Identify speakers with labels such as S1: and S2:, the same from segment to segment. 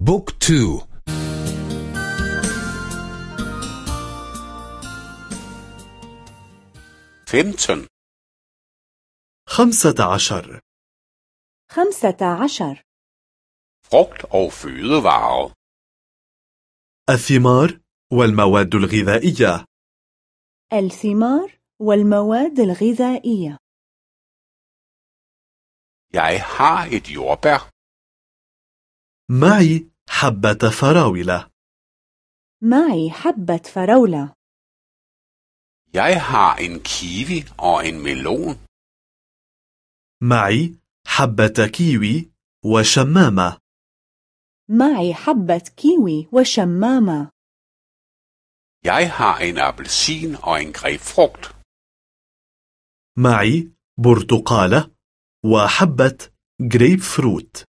S1: بوك تو.
S2: femten
S3: خمسة عشر.
S4: خمسة عشر.
S2: Frugt og fødevarer.
S3: الثمار والمواد الغذائية.
S4: الثمار والمواد الغذائية.
S2: Jeg har et jordbær.
S3: معي حبة فراولة.
S4: معي حبة فراولة.
S2: Jeg har en kiwi og en melon.
S3: معي حبة كيوي وشمامة.
S4: معي حبة كيوي وشمامة.
S2: Jeg har en appelsin og en grebfrugt.
S3: معي برتقالة وحبة جريب فروت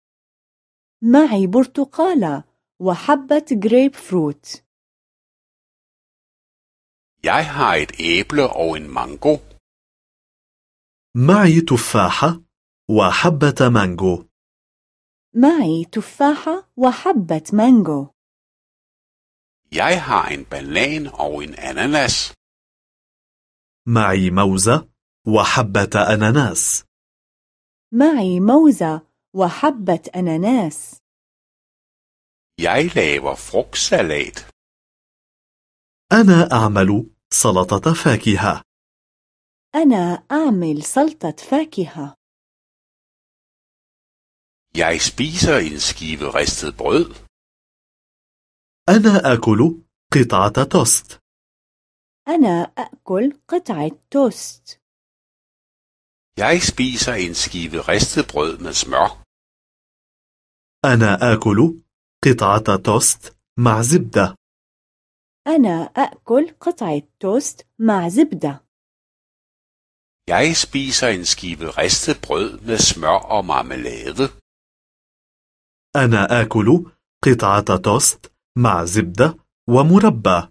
S4: معي برتقالة وحبة جريب فروت
S2: Jeg har et æble og en mango.
S3: معي تفاحة وحبة مانجو
S4: معي تفاحة وحبة مانجو
S2: Jeg har en banan og en ananas.
S3: معي موزة وحبة أناناس
S4: معي موزة وحبة أناناس
S2: Jeg laver frugtsalat.
S3: أنا أعمل سلطة فاكهة
S4: أنا أعمل سلطة فاكهة
S2: Jeg spiser en skive ristet brød.
S3: أنا آكل قطعة توست
S4: أنا أأكل قطعة توست
S2: Jeg spiser en skive ristet brød med smør.
S3: أنا آكل قطعة توست مع زبدة
S4: أنا أأكل قطعة توست مع زبدة
S2: Jeg spiser en skive ristet brød med smør og marmelade.
S3: أنا آكل قطعة توست مع زبدة ومربى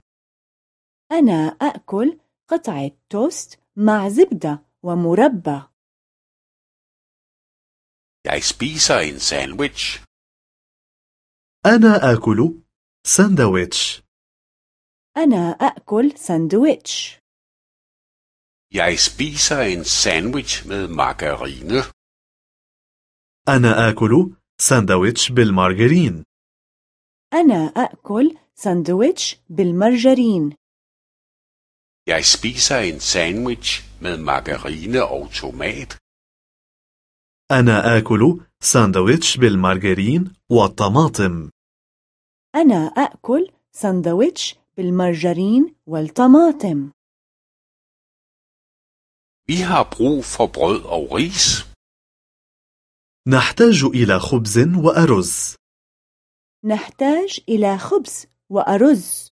S4: أنا أأكل قطعة توست مع زبدة ومربى
S2: Jeg spiser en sandwich.
S3: أنا آكل ساندويتش.
S4: أنا أأكل ساندويتش.
S2: Jeg spiser en sandwich med margarine.
S3: أنا آكل ساندويتش بالمارغرين.
S4: أنا أأكل ساندويتش بالمرجرين.
S2: Jeg spiser en sandwich med margarine og tomat.
S3: أنا آكل ساندويتش بالمارغرين والطماطم.
S4: أنا أأكل ساندويتش بالمرجرين والطماطم.
S2: Vi har brug for brød og ris.
S3: نحتاج إلى خبز وأرز.
S4: نحتاج إلى خبز وأرز.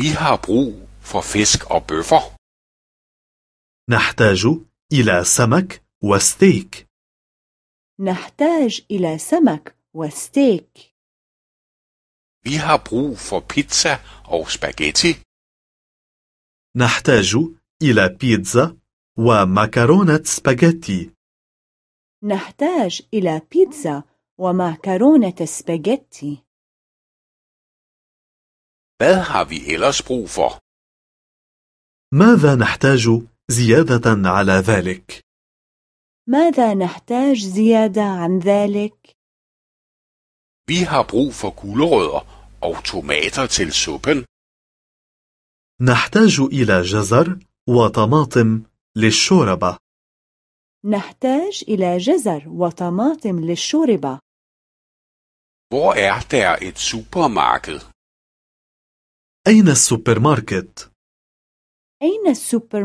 S2: Vi har brug for fisk og bøffer.
S3: نحتاج إلى سمك وستيك.
S4: نحتاج إلى سمك وستيك.
S2: Vi har brug for pizza og spaghetti.
S3: نحتاج إلى بيتزا ومكرونة سباجيتي
S4: نحتاج إلى بيتزا ومعكرونة سباجيتي
S2: Hvad har vi ellers brug for?
S3: ماذا نحتاج زيادة على ذلك؟
S4: ماذا نحتاج زيادة عن ذلك؟
S2: Vi har brug for gulerødder og tomater til suppen.
S3: نحتاج إلى جزر وطماطم للشوربة
S4: نحتاج إلى جزر وطماطم للشوربة
S2: Hvor er der et supermarked?
S3: أين السوبر ماركت؟
S4: أين السوبر